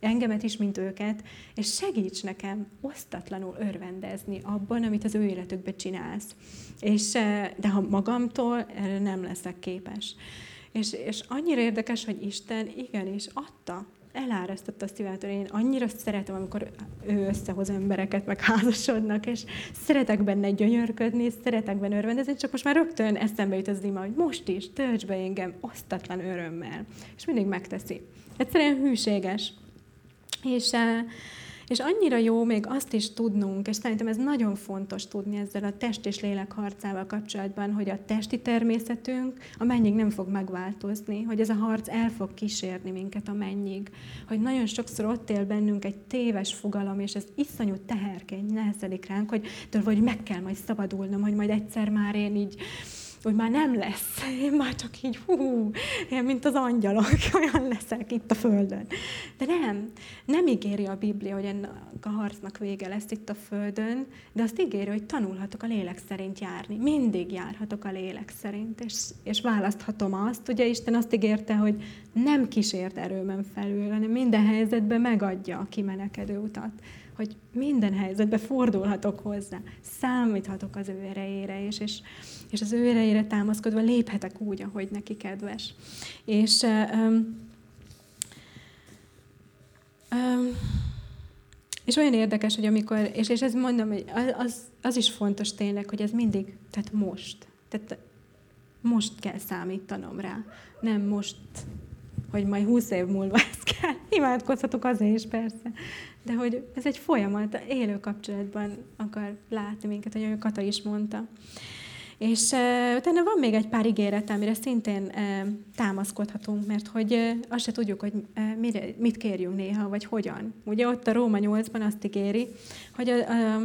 engemet is, mint őket, és segíts nekem osztatlanul örvendezni abban, amit az ő életükben csinálsz. És, eh, de ha magamtól erre nem leszek képes. És, és annyira érdekes, hogy Isten igenis adta, elárasztotta a szívemet, én annyira szeretem, amikor ő összehoz embereket, meg házasodnak, és szeretek benne gyönyörködni, szeretek benne örvendezni, csak most már rögtön eszembe jut az ima, hogy most is tölts be engem osztatlan örömmel. És mindig megteszi. Egyszerűen hűséges. És, És annyira jó még azt is tudnunk, és szerintem ez nagyon fontos tudni ezzel a test és lélek harcával kapcsolatban, hogy a testi természetünk a mennyig nem fog megváltozni, hogy ez a harc el fog kísérni minket a mennyig, hogy nagyon sokszor ott él bennünk egy téves fogalom, és ez iszonyú teherként nehezedik ránk, hogy tőle, hogy meg kell majd szabadulnom, hogy majd egyszer már én így hogy már nem lesz. Én már csak így, hú, én mint az angyalok, olyan leszek itt a Földön. De nem, nem ígéri a Biblia, hogy ennek a harcnak vége lesz itt a Földön, de azt ígéri, hogy tanulhatok a lélek szerint járni. Mindig járhatok a lélek szerint, és, és választhatom azt. Ugye Isten azt ígérte, hogy nem kísért erőmen felül, hanem minden helyzetben megadja a kimenekedő utat hogy minden helyzetben fordulhatok hozzá, számíthatok az ő erejére, és, és, és az ő erejére támaszkodva léphetek úgy, ahogy neki kedves. És um, um, és olyan érdekes, hogy amikor, és, és ez mondom, hogy az, az is fontos tényleg, hogy ez mindig, tehát most. Tehát most kell számítanom rá. Nem most, hogy majd húsz év múlva ez kell. Imádkozhatok azért is persze de hogy ez egy folyamat, élő kapcsolatban akar látni minket, hogy Kata is mondta. És uh, utána van még egy pár ígéret, amire szintén uh, támaszkodhatunk, mert hogy uh, azt se tudjuk, hogy uh, mire, mit kérjünk néha, vagy hogyan. Ugye ott a Róma 8-ban azt ígéri, hogy a, a,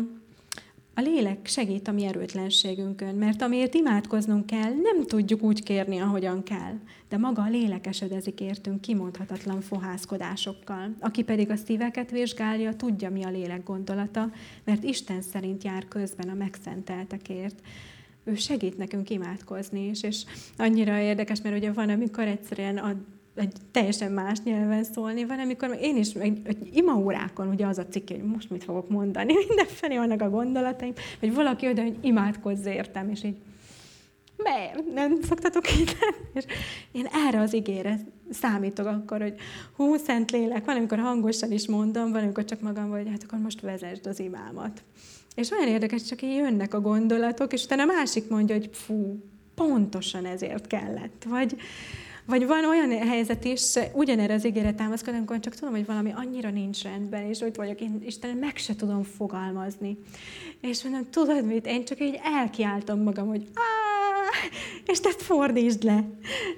a lélek segít a mi erőtlenségünkön, mert amiért imádkoznunk kell, nem tudjuk úgy kérni, ahogyan kell. De maga a lélek esedezik értünk kimondhatatlan fohászkodásokkal. Aki pedig a szíveket vizsgálja, tudja, mi a lélek gondolata, mert Isten szerint jár közben a megszenteltekért ő segít nekünk imádkozni is, és annyira érdekes, mert ugye van, amikor egyszerűen a egy teljesen más nyelven szólni, van, amikor én is egy, egy imaórákon, ugye az a cikk, hogy most mit fogok mondani, mindenfelé vannak a gondolataim, hogy valaki oda, hogy imádkozz értem, és így miért? Nem szoktatok így És én erre az ígére számítok akkor, hogy hú, szent lélek, van, amikor hangosan is mondom, van, amikor csak magam vagy, hát akkor most vezesd az imámat. És olyan érdekes, csak így jönnek a gondolatok, és utána a másik mondja, hogy fú, pontosan ezért kellett. Vagy, vagy van olyan helyzet is, ugyanerre az ígéret támaszkodom, amikor csak tudom, hogy valami annyira nincs rendben, és ott vagyok, én Isten meg se tudom fogalmazni. És mondom, tudod mit, én csak így elkiáltom magam, hogy és te fordítsd le.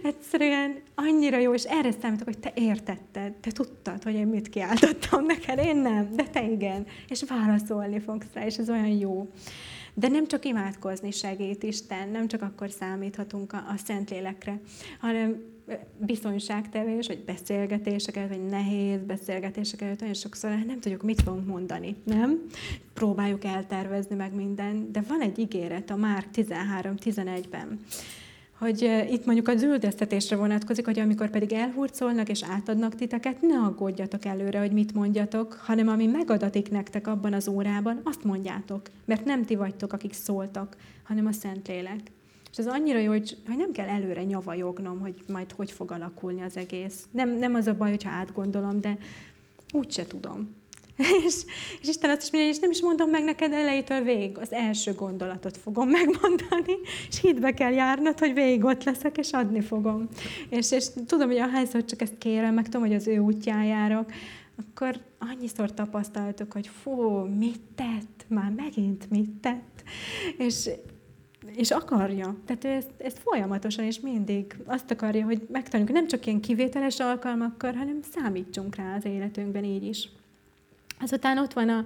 Egyszerűen annyira jó, és erre számítok, hogy te értetted, te tudtad, hogy én mit kiáltottam neked, én nem, de te igen. És válaszolni fogsz rá, és ez olyan jó. De nem csak imádkozni segít Isten, nem csak akkor számíthatunk a, a Szentlélekre, hanem bizonyságtevés, vagy beszélgetéseket, vagy nehéz beszélgetéseket, nagyon sokszor nem tudjuk, mit fogunk mondani, nem? Próbáljuk eltervezni meg minden, de van egy ígéret a Márk 13-11-ben, hogy itt mondjuk az üldöztetésre vonatkozik, hogy amikor pedig elhurcolnak és átadnak titeket, ne aggódjatok előre, hogy mit mondjatok, hanem ami megadatik nektek abban az órában, azt mondjátok, mert nem ti vagytok, akik szóltak, hanem a Szentlélek. És ez annyira jó, hogy, hogy nem kell előre nyavajognom, hogy majd hogy fog alakulni az egész. Nem, nem az a baj, hogyha átgondolom, de úgyse tudom. és, és Isten azt is mondja, és nem is mondom meg neked elejétől végig, az első gondolatot fogom megmondani, és hitbe kell járnod, hogy végig ott leszek, és adni fogom. És, és tudom, hogy ahányszor csak ezt kérem, meg tudom, hogy az ő útján járok, akkor annyiszor tapasztaltuk, hogy fú, mit tett? Már megint mit tett? És, és akarja. Tehát ő ezt, ezt folyamatosan és mindig azt akarja, hogy megtanuljuk, nem csak ilyen kivételes alkalmakkal, hanem számítsunk rá az életünkben így is. Azután ott van a,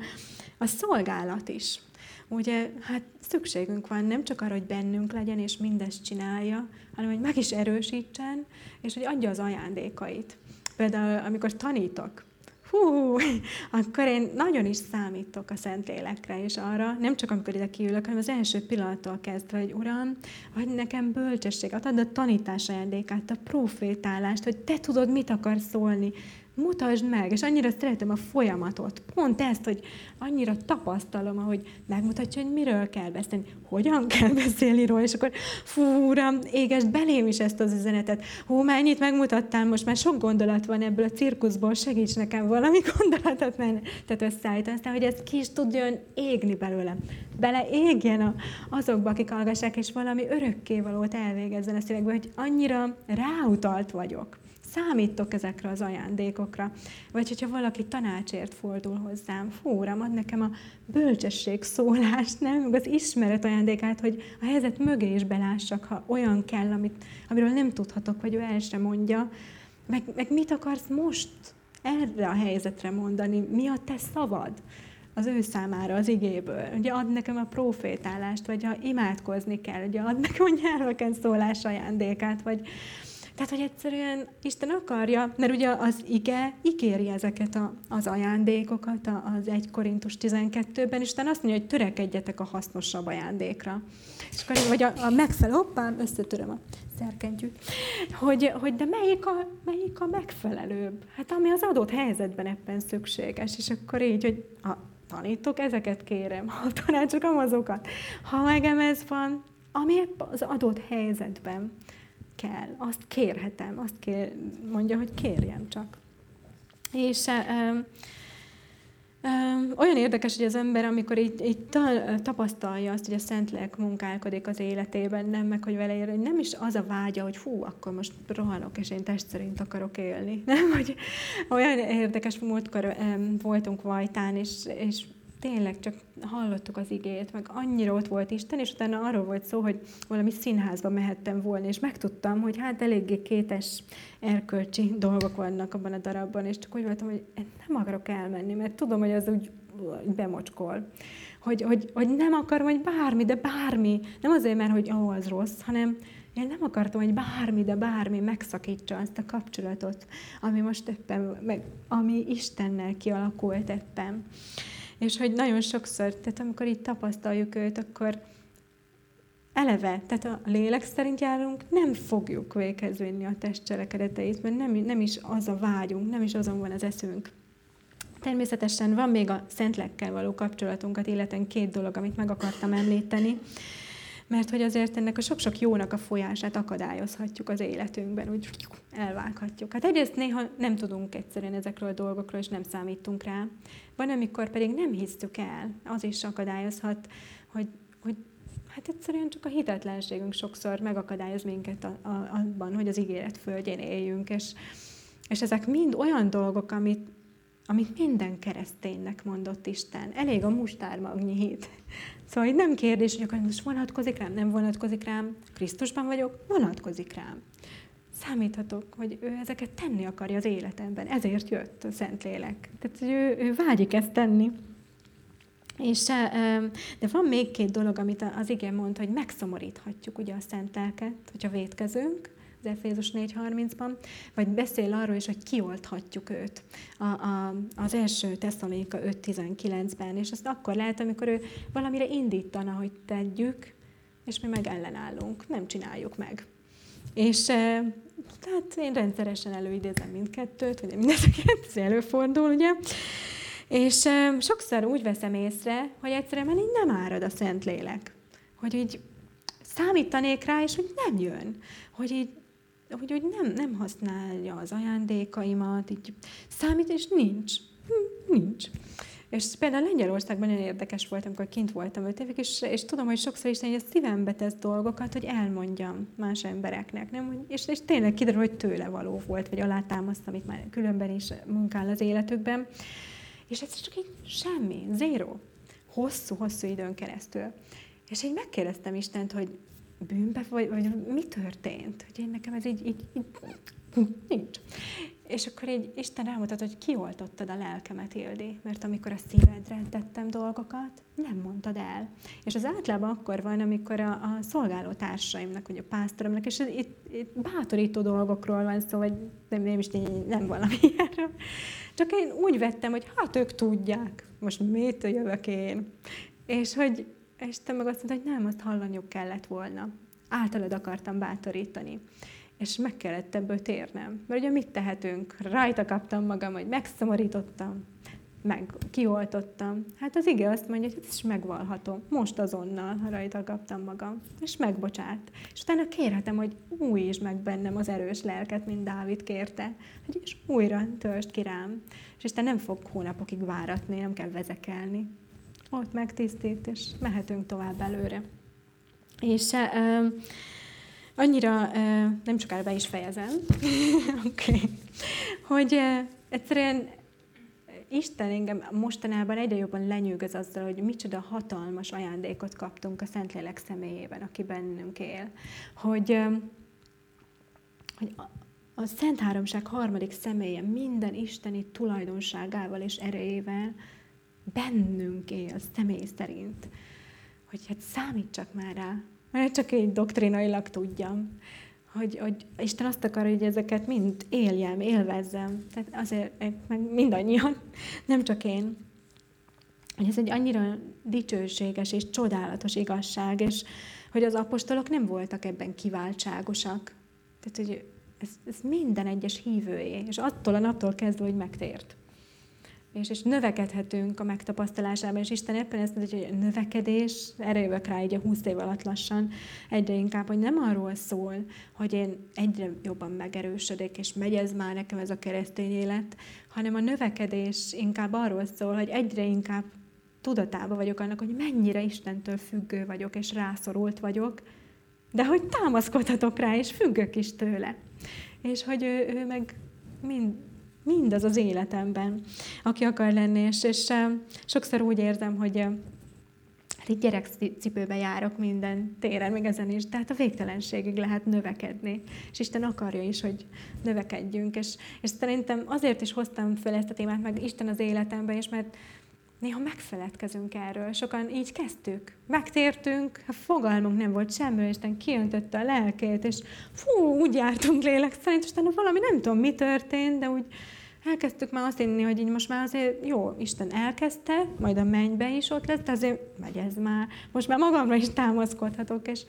a szolgálat is. Ugye, hát szükségünk van nem csak arra, hogy bennünk legyen és mindezt csinálja, hanem hogy meg is erősítsen, és hogy adja az ajándékait. Például, amikor tanítok, hú, akkor én nagyon is számítok a Szentlélekre, és arra, nem csak amikor ide kiülök, hanem az első pillanattól kezdve, hogy Uram, adj nekem bölcsességet, add a tanítás ajándékát, a profétálást, hogy te tudod, mit akar szólni, mutasd meg, és annyira szeretem a folyamatot. Pont ezt, hogy annyira tapasztalom, ahogy megmutatja, hogy miről kell beszélni, hogyan kell beszélni róla, és akkor fú, uram, égesd belém is ezt az üzenetet. Hú, már ennyit megmutattál, most már sok gondolat van ebből a cirkuszból, segíts nekem valami gondolatot, mert tehát összeállítani, aztán, hogy ez ki is tudjon égni belőlem. Bele égjen a, azokba, akik hallgassák, és valami örökkévalót elvégezzen a szívekbe, hogy annyira ráutalt vagyok számítok ezekre az ajándékokra. Vagy hogyha valaki tanácsért fordul hozzám, fú, ad nekem a bölcsesség szólást, nem? Az ismeret ajándékát, hogy a helyzet mögé is belássak, ha olyan kell, amit, amiről nem tudhatok, vagy ő el sem mondja. Meg, meg mit akarsz most erre a helyzetre mondani? Mi a te szavad? az ő számára az igéből. Ugye ad nekem a profétálást, vagy ha imádkozni kell, ugye ad nekem a nyelveken szólás ajándékát, vagy tehát, hogy egyszerűen Isten akarja, mert ugye az ige ígéri ezeket a, az ajándékokat az 1 Korintus 12-ben, Isten azt mondja, hogy törekedjetek a hasznosabb ajándékra. És akkor, vagy a, a megfelelő, hoppá, összetöröm a szerkentyűt, hogy, hogy de melyik a, melyik a megfelelőbb? Hát ami az adott helyzetben ebben szükséges, és akkor így, hogy a tanítok, ezeket kérem, a tanácsokom azokat. Ha megem ez van, ami az adott helyzetben kell, azt kérhetem, azt kér, mondja, hogy kérjem csak. És um, um, olyan érdekes, hogy az ember, amikor így, így tapasztalja azt, hogy a Szentlélek munkálkodik az életében, nem meg, hogy vele ér, hogy nem is az a vágya, hogy fú, akkor most rohanok, és én test szerint akarok élni. Nem? Hogy olyan érdekes, múltkor um, voltunk Vajtán, és, és tényleg csak hallottuk az igét, meg annyira ott volt Isten, és utána arról volt szó, hogy valami színházba mehettem volna, és megtudtam, hogy hát eléggé kétes erkölcsi dolgok vannak abban a darabban, és csak úgy voltam, hogy nem akarok elmenni, mert tudom, hogy az úgy bemocskol. Hogy, hogy, hogy nem akarom, hogy bármi, de bármi. Nem azért, mert hogy ó, az rossz, hanem én nem akartam, hogy bármi, de bármi megszakítsa azt a kapcsolatot, ami most éppen, meg, ami Istennel kialakult éppen. És hogy nagyon sokszor, tehát amikor így tapasztaljuk őt, akkor eleve, tehát a lélek szerint járunk, nem fogjuk véghez vinni a test cselekedeteit, mert nem, nem is az a vágyunk, nem is azon van az eszünk. Természetesen van még a Szentlekkel való kapcsolatunkat, illetve két dolog, amit meg akartam említeni mert hogy azért ennek a sok-sok jónak a folyását akadályozhatjuk az életünkben, úgy elvághatjuk. Hát egyrészt néha nem tudunk egyszerűen ezekről a dolgokról, és nem számítunk rá. Van, amikor pedig nem hisztük el, az is akadályozhat, hogy, hogy hát egyszerűen csak a hitetlenségünk sokszor megakadályoz minket a, a, abban, hogy az ígéret földjén éljünk, és, és ezek mind olyan dolgok, amit, amit minden kereszténynek mondott Isten. Elég a mustármagnyi hit. Szóval így nem kérdés, hogy most vonatkozik rám, nem vonatkozik rám, Krisztusban vagyok, vonatkozik rám. Számíthatok, hogy ő ezeket tenni akarja az életemben, ezért jött a Szentlélek. Tehát, hogy ő, ő vágyik ezt tenni. És, de van még két dolog, amit az igen mond, hogy megszomoríthatjuk ugye a szent lelket, hogyha vétkezünk, az Efézus 4.30-ban, vagy beszél arról is, hogy kiolthatjuk őt a, a, az első Tesszalonika 5.19-ben, és azt akkor lehet, amikor ő valamire indítana, hogy tegyük, és mi meg ellenállunk, nem csináljuk meg. És tehát én rendszeresen előidézem mindkettőt, hogy mindezeket, ez előfordul, ugye? És sokszor úgy veszem észre, hogy egyszerűen már így nem árad a Szentlélek. Hogy így számítanék rá, és hogy nem jön. Hogy így hogy, hogy nem, nem használja az ajándékaimat, így számít, és nincs. Hm, nincs. És például Lengyelországban nagyon érdekes volt, amikor kint voltam öt évig, és, és tudom, hogy sokszor is egy szívembe tesz dolgokat, hogy elmondjam más embereknek. Nem? És, és tényleg kiderül, hogy tőle való volt, vagy alátámaszt, amit már különben is munkál az életükben. És ez csak így semmi, zéro. Hosszú-hosszú időn keresztül. És így megkérdeztem Istent, hogy bűnbe, vagy, vagy mi történt? Hogy én nekem ez így, így, így nincs. És akkor így Isten rámutat, hogy kioltottad a lelkemet, Ildi, mert amikor a szívedre tettem dolgokat, nem mondtad el. És az általában akkor van, amikor a, a szolgáló társaimnak, vagy a pásztoromnak, és itt, itt bátorító dolgokról van szó, vagy nem, nem is nem valami erről. Csak én úgy vettem, hogy hát ők tudják, most mit jövök én. És hogy és te meg azt mondta, hogy nem, azt hallaniuk kellett volna. Általad akartam bátorítani. És meg kellett ebből térnem. Mert ugye mit tehetünk? Rajta kaptam magam, hogy megszomorítottam, meg kioltottam. Hát az ige azt mondja, hogy ezt is megvalhatom. Most azonnal, rajta kaptam magam. És megbocsát. És utána kérhetem, hogy újítsd meg bennem az erős lelket, mint Dávid kérte. Hogy és újra törst ki rám. És Isten nem fog hónapokig váratni, nem kell vezekelni ott megtisztít, és mehetünk tovább előre. És annyira, nem sokára be is fejezem, okay. hogy egyszerűen Isten engem mostanában egyre jobban lenyűgöz azzal, hogy micsoda hatalmas ajándékot kaptunk a Szentlélek személyében, aki bennünk él. Hogy, hogy a Szent Háromság harmadik személye minden isteni tulajdonságával és erejével bennünk él személy szerint. Hogy hát számítsak már rá, mert csak így doktrinailag tudjam, hogy, hogy Isten azt akar, hogy ezeket mind éljem, élvezzem. Tehát azért, meg mindannyian, nem csak én. Hogy ez egy annyira dicsőséges és csodálatos igazság, és hogy az apostolok nem voltak ebben kiváltságosak. Tehát, hogy ez, ez minden egyes hívőjé, és attól a naptól kezdve, hogy megtért és, és növekedhetünk a megtapasztalásában, és Isten ebben ezt mondja, hogy növekedés, erre jövök rá így a 20 év alatt lassan, egyre inkább, hogy nem arról szól, hogy én egyre jobban megerősödök, és megy ez már nekem ez a keresztény élet, hanem a növekedés inkább arról szól, hogy egyre inkább tudatában vagyok annak, hogy mennyire Istentől függő vagyok, és rászorult vagyok, de hogy támaszkodhatok rá, és függök is tőle. És hogy ő, ő meg mind, mindaz az életemben, aki akar lenni, és, és sokszor úgy érzem, hogy hát így gyerekcipőbe járok minden téren, még ezen is, tehát a végtelenségig lehet növekedni. És Isten akarja is, hogy növekedjünk. És, és szerintem azért is hoztam fel ezt a témát, meg Isten az életembe, és mert néha megfeledkezünk erről. Sokan így kezdtük. Megtértünk, a fogalmunk nem volt semmi, Isten kiöntötte a lelkét, és fú, úgy jártunk lélek szerint, és utána valami nem tudom, mi történt, de úgy elkezdtük már azt hinni, hogy így most már azért jó, Isten elkezdte, majd a mennybe is ott lesz, de azért megy ez már. Most már magamra is támaszkodhatok, és,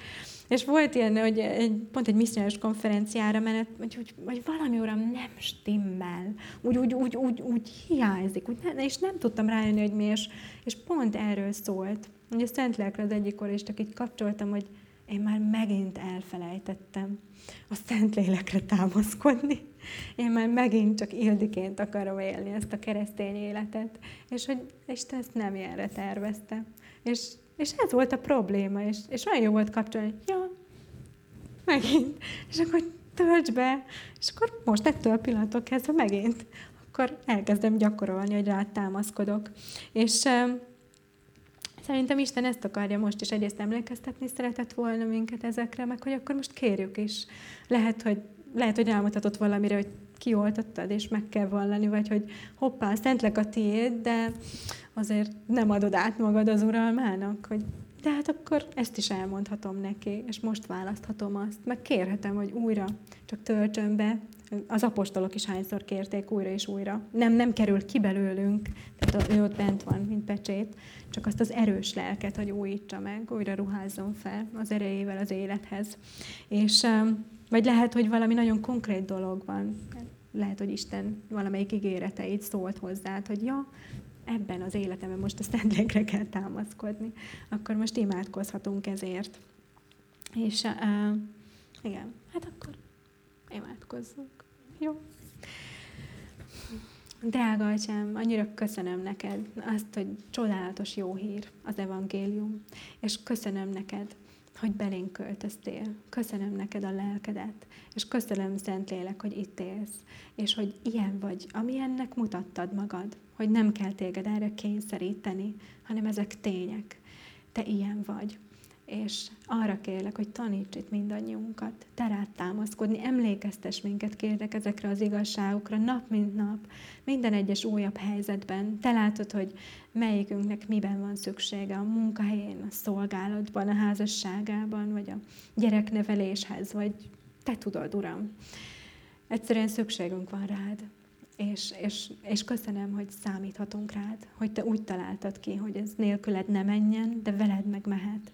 és volt ilyen, hogy egy, pont egy missziós konferenciára menet, hogy, hogy, hogy valami uram nem stimmel, úgy, úgy, úgy, úgy, úgy hiányzik, úgy ne, és nem tudtam rájönni, hogy miért, és, és pont erről szólt. Ugye a Szent Lelkre az egyik csak így kapcsoltam, hogy én már megint elfelejtettem a Szentlélekre támaszkodni. Én már megint csak Ildiként akarom élni ezt a keresztény életet. És hogy Isten ezt nem ilyenre tervezte. És, és ez volt a probléma, és, és olyan jó volt kapcsolni, hogy ja, megint. És akkor tölts be, és akkor most ettől a pillanatok kezdve megint. Akkor elkezdem gyakorolni, hogy rá támaszkodok. És Szerintem Isten ezt akarja most is egyrészt emlékeztetni szeretett volna minket ezekre, meg hogy akkor most kérjük is. Lehet, hogy, lehet, hogy elmutatott valamire, hogy kioltottad, és meg kell vallani, vagy hogy hoppá, szentlek a tiéd, de azért nem adod át magad az uralmának, hogy de hát akkor ezt is elmondhatom neki, és most választhatom azt, meg kérhetem, hogy újra csak töltsön be, az apostolok is hányszor kérték újra és újra. Nem, nem kerül ki belőlünk, tehát ő ott bent van, mint pecsét, csak azt az erős lelket, hogy újítsa meg, újra ruházzon fel az erejével az élethez. És vagy lehet, hogy valami nagyon konkrét dolog van. Lehet, hogy Isten valamelyik ígérete így szólt hozzá, hogy ja, ebben az életemben most a Szentlélekre kell támaszkodni. Akkor most imádkozhatunk ezért. És uh, igen, hát akkor imádkozzunk. Jó? Drága atyám, annyira köszönöm neked azt, hogy csodálatos jó hír az evangélium, és köszönöm neked, hogy belénk költöztél. Köszönöm neked a lelkedet, és köszönöm, Szentlélek, hogy itt élsz, és hogy ilyen vagy, amilyennek mutattad magad, hogy nem kell téged erre kényszeríteni, hanem ezek tények. Te ilyen vagy és arra kérlek, hogy taníts itt mindannyiunkat, te rád támaszkodni, emlékeztes minket, kérlek ezekre az igazságokra, nap mint nap, minden egyes újabb helyzetben. Te látod, hogy melyikünknek miben van szüksége a munkahelyén, a szolgálatban, a házasságában, vagy a gyerekneveléshez, vagy te tudod, Uram. Egyszerűen szükségünk van rád. És, és, és köszönöm, hogy számíthatunk rád, hogy te úgy találtad ki, hogy ez nélküled ne menjen, de veled meg mehet.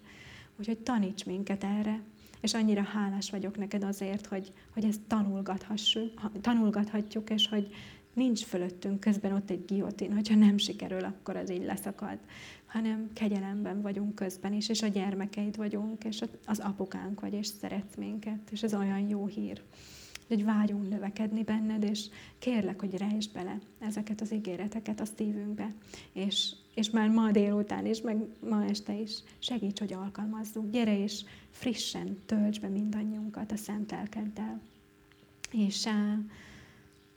Úgyhogy taníts minket erre, és annyira hálás vagyok neked azért, hogy, hogy ezt tanulgathassuk, tanulgathatjuk, és hogy nincs fölöttünk közben ott egy giotin, hogyha nem sikerül, akkor az így leszakad, hanem kegyelemben vagyunk közben is, és a gyermekeid vagyunk, és az apukánk vagy, és szeretsz minket, és ez olyan jó hír. Hogy vágyunk növekedni benned, és kérlek, hogy rejtsd bele ezeket az ígéreteket a szívünkbe, és és már ma délután is, meg ma este is segíts, hogy alkalmazzuk. Gyere és frissen tölts be mindannyiunkat a szent lelkeddel. És,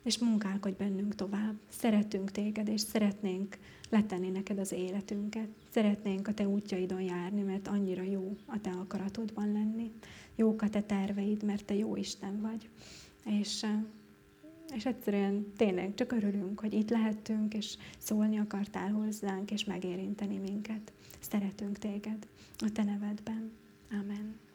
és munkálkodj bennünk tovább. Szeretünk téged, és szeretnénk letenni neked az életünket. Szeretnénk a te útjaidon járni, mert annyira jó a te akaratodban lenni. Jók a te terveid, mert te jó Isten vagy. És, és egyszerűen tényleg csak örülünk, hogy itt lehettünk, és szólni akartál hozzánk, és megérinteni minket. Szeretünk téged a te nevedben. Amen.